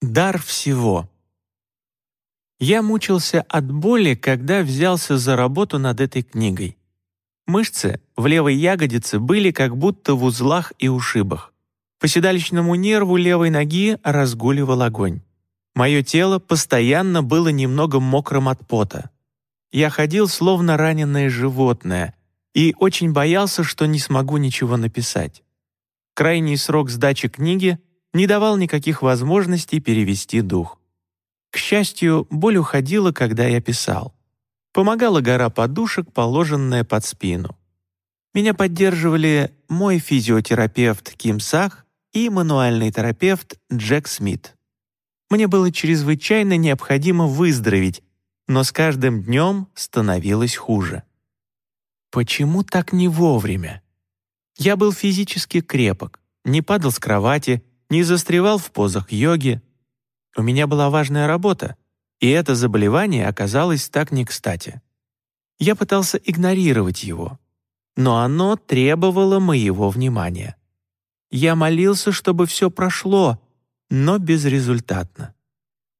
Дар всего. Я мучился от боли, когда взялся за работу над этой книгой. Мышцы в левой ягодице были как будто в узлах и ушибах. По седалищному нерву левой ноги разгуливал огонь. Мое тело постоянно было немного мокрым от пота. Я ходил словно раненое животное и очень боялся, что не смогу ничего написать. Крайний срок сдачи книги не давал никаких возможностей перевести дух. К счастью, боль уходила, когда я писал. Помогала гора подушек, положенная под спину. Меня поддерживали мой физиотерапевт Ким Сах и мануальный терапевт Джек Смит. Мне было чрезвычайно необходимо выздороветь, но с каждым днем становилось хуже. Почему так не вовремя? Я был физически крепок, не падал с кровати, не застревал в позах йоги. У меня была важная работа, и это заболевание оказалось так не кстати. Я пытался игнорировать его, но оно требовало моего внимания. Я молился, чтобы все прошло, но безрезультатно.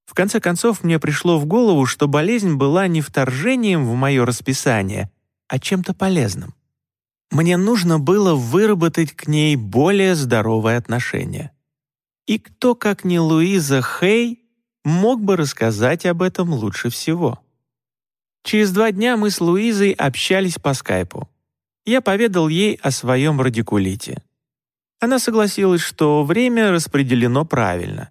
В конце концов, мне пришло в голову, что болезнь была не вторжением в мое расписание, а чем-то полезным. Мне нужно было выработать к ней более здоровое отношение. И кто, как не Луиза Хей, мог бы рассказать об этом лучше всего? Через два дня мы с Луизой общались по скайпу. Я поведал ей о своем радикулите. Она согласилась, что время распределено правильно.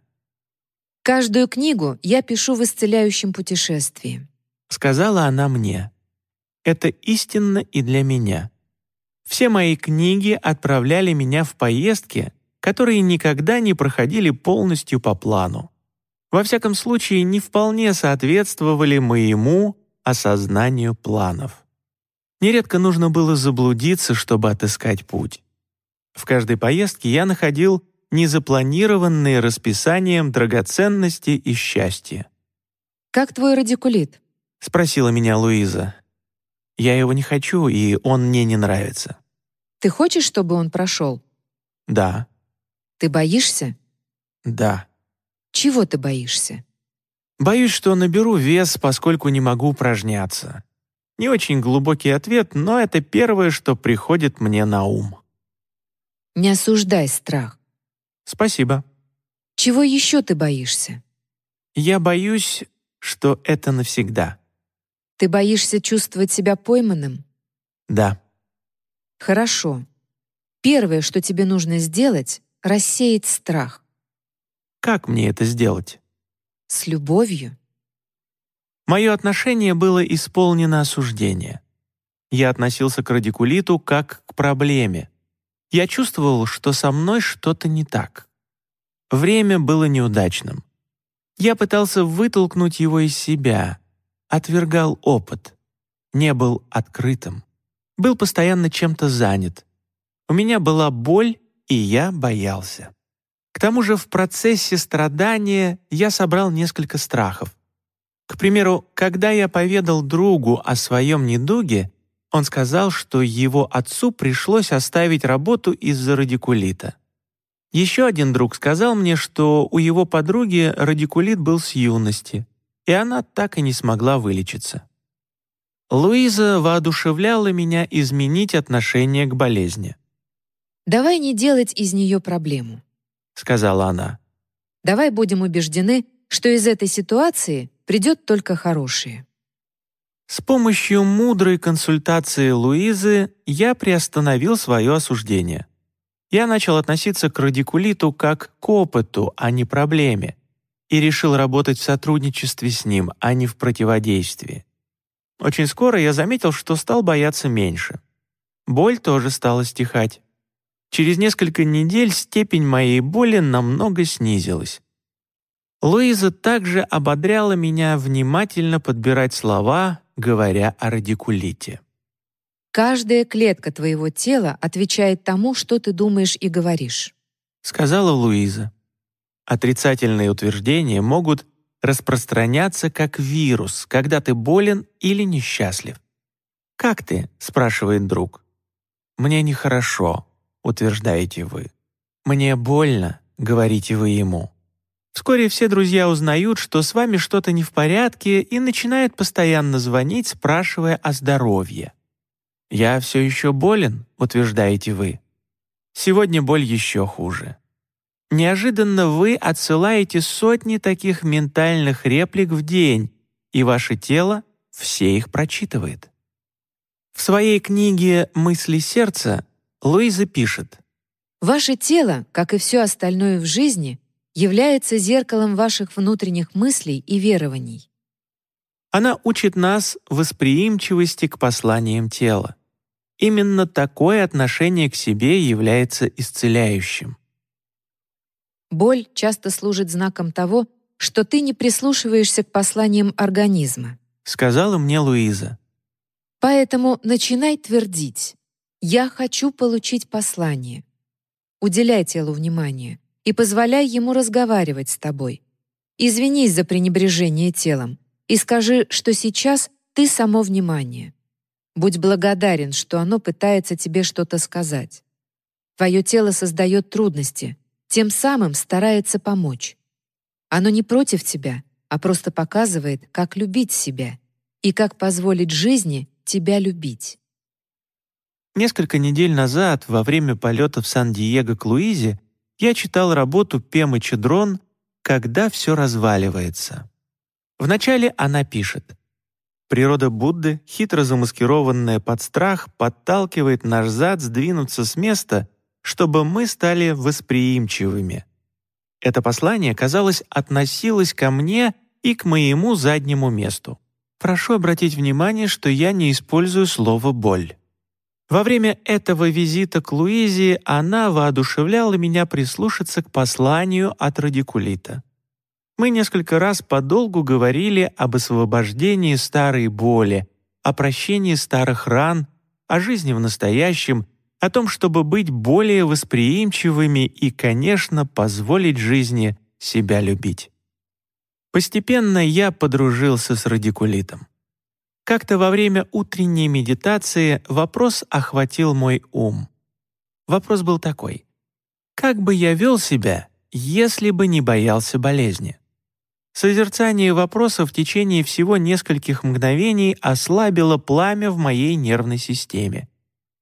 «Каждую книгу я пишу в исцеляющем путешествии», — сказала она мне. «Это истинно и для меня. Все мои книги отправляли меня в поездки, которые никогда не проходили полностью по плану. Во всяком случае, не вполне соответствовали моему осознанию планов. Нередко нужно было заблудиться, чтобы отыскать путь. В каждой поездке я находил незапланированные расписанием драгоценности и счастья. «Как твой радикулит?» — спросила меня Луиза. «Я его не хочу, и он мне не нравится». «Ты хочешь, чтобы он прошел?» «Да». Ты боишься? Да. Чего ты боишься? Боюсь, что наберу вес, поскольку не могу упражняться. Не очень глубокий ответ, но это первое, что приходит мне на ум. Не осуждай страх. Спасибо. Чего еще ты боишься? Я боюсь, что это навсегда. Ты боишься чувствовать себя пойманным? Да. Хорошо. Первое, что тебе нужно сделать, рассеять страх. Как мне это сделать? С любовью. Мое отношение было исполнено осуждения. Я относился к радикулиту как к проблеме. Я чувствовал, что со мной что-то не так. Время было неудачным. Я пытался вытолкнуть его из себя, отвергал опыт, не был открытым, был постоянно чем-то занят. У меня была боль и я боялся. К тому же в процессе страдания я собрал несколько страхов. К примеру, когда я поведал другу о своем недуге, он сказал, что его отцу пришлось оставить работу из-за радикулита. Еще один друг сказал мне, что у его подруги радикулит был с юности, и она так и не смогла вылечиться. Луиза воодушевляла меня изменить отношение к болезни. «Давай не делать из нее проблему», — сказала она. «Давай будем убеждены, что из этой ситуации придет только хорошее». С помощью мудрой консультации Луизы я приостановил свое осуждение. Я начал относиться к радикулиту как к опыту, а не проблеме, и решил работать в сотрудничестве с ним, а не в противодействии. Очень скоро я заметил, что стал бояться меньше. Боль тоже стала стихать. Через несколько недель степень моей боли намного снизилась. Луиза также ободряла меня внимательно подбирать слова, говоря о радикулите. «Каждая клетка твоего тела отвечает тому, что ты думаешь и говоришь», — сказала Луиза. Отрицательные утверждения могут распространяться как вирус, когда ты болен или несчастлив. «Как ты?» — спрашивает друг. «Мне нехорошо», утверждаете вы. «Мне больно», — говорите вы ему. Вскоре все друзья узнают, что с вами что-то не в порядке и начинают постоянно звонить, спрашивая о здоровье. «Я все еще болен», — утверждаете вы. Сегодня боль еще хуже. Неожиданно вы отсылаете сотни таких ментальных реплик в день, и ваше тело все их прочитывает. В своей книге «Мысли сердца» Луиза пишет «Ваше тело, как и все остальное в жизни, является зеркалом ваших внутренних мыслей и верований». Она учит нас восприимчивости к посланиям тела. Именно такое отношение к себе является исцеляющим. Боль часто служит знаком того, что ты не прислушиваешься к посланиям организма, сказала мне Луиза. Поэтому начинай твердить: "Я хочу получить послание". Уделяй телу внимание и позволяй ему разговаривать с тобой. Извинись за пренебрежение телом и скажи, что сейчас ты само внимание. Будь благодарен, что оно пытается тебе что-то сказать. Твое тело создает трудности, тем самым старается помочь. Оно не против тебя, а просто показывает, как любить себя и как позволить жизни тебя любить. Несколько недель назад, во время полета в Сан-Диего к Луизе, я читал работу Пемы Чедрон «Когда все разваливается». Вначале она пишет «Природа Будды, хитро замаскированная под страх, подталкивает наш зад сдвинуться с места чтобы мы стали восприимчивыми. Это послание, казалось, относилось ко мне и к моему заднему месту. Прошу обратить внимание, что я не использую слово «боль». Во время этого визита к Луизе она воодушевляла меня прислушаться к посланию от радикулита. Мы несколько раз подолгу говорили об освобождении старой боли, о прощении старых ран, о жизни в настоящем о том, чтобы быть более восприимчивыми и, конечно, позволить жизни себя любить. Постепенно я подружился с радикулитом. Как-то во время утренней медитации вопрос охватил мой ум. Вопрос был такой. Как бы я вел себя, если бы не боялся болезни? Созерцание вопроса в течение всего нескольких мгновений ослабило пламя в моей нервной системе.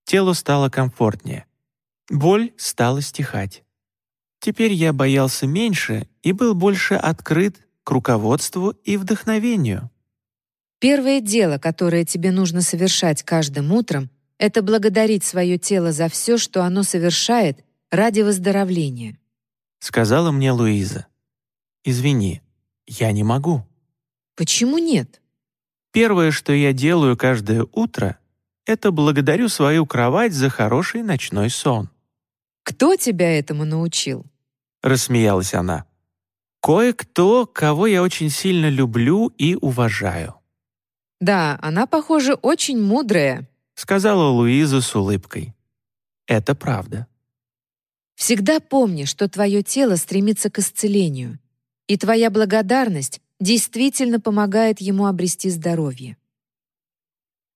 Телу стало комфортнее. Боль стала стихать. Теперь я боялся меньше и был больше открыт к руководству и вдохновению. Первое дело, которое тебе нужно совершать каждым утром, это благодарить свое тело за все, что оно совершает ради выздоровления. Сказала мне Луиза. Извини, я не могу. Почему нет? Первое, что я делаю каждое утро, это благодарю свою кровать за хороший ночной сон». «Кто тебя этому научил?» — рассмеялась она. «Кое-кто, кого я очень сильно люблю и уважаю». «Да, она, похоже, очень мудрая», — сказала Луиза с улыбкой. «Это правда». «Всегда помни, что твое тело стремится к исцелению, и твоя благодарность действительно помогает ему обрести здоровье.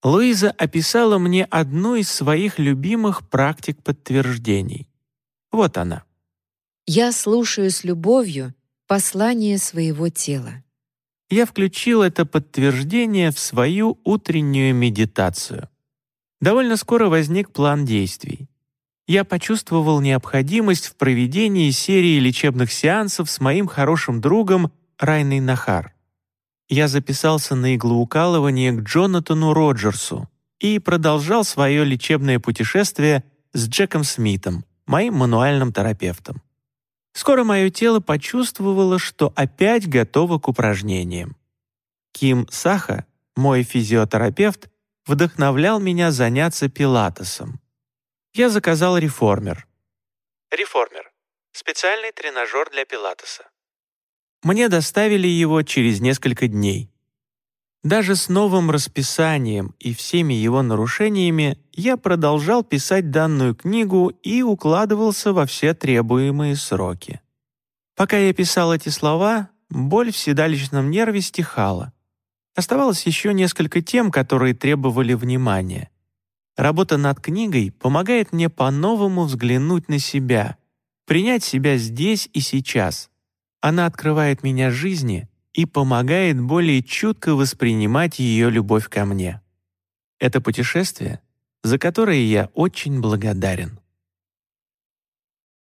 Луиза описала мне одну из своих любимых практик подтверждений. Вот она. «Я слушаю с любовью послание своего тела». Я включил это подтверждение в свою утреннюю медитацию. Довольно скоро возник план действий. Я почувствовал необходимость в проведении серии лечебных сеансов с моим хорошим другом Райной Нахар я записался на иглоукалывание к Джонатану Роджерсу и продолжал свое лечебное путешествие с Джеком Смитом, моим мануальным терапевтом. Скоро мое тело почувствовало, что опять готово к упражнениям. Ким Саха, мой физиотерапевт, вдохновлял меня заняться пилатесом. Я заказал реформер. Реформер — специальный тренажер для пилатеса. Мне доставили его через несколько дней. Даже с новым расписанием и всеми его нарушениями я продолжал писать данную книгу и укладывался во все требуемые сроки. Пока я писал эти слова, боль в седалищном нерве стихала. Оставалось еще несколько тем, которые требовали внимания. Работа над книгой помогает мне по-новому взглянуть на себя, принять себя здесь и сейчас, Она открывает меня жизни и помогает более чутко воспринимать ее любовь ко мне. Это путешествие, за которое я очень благодарен.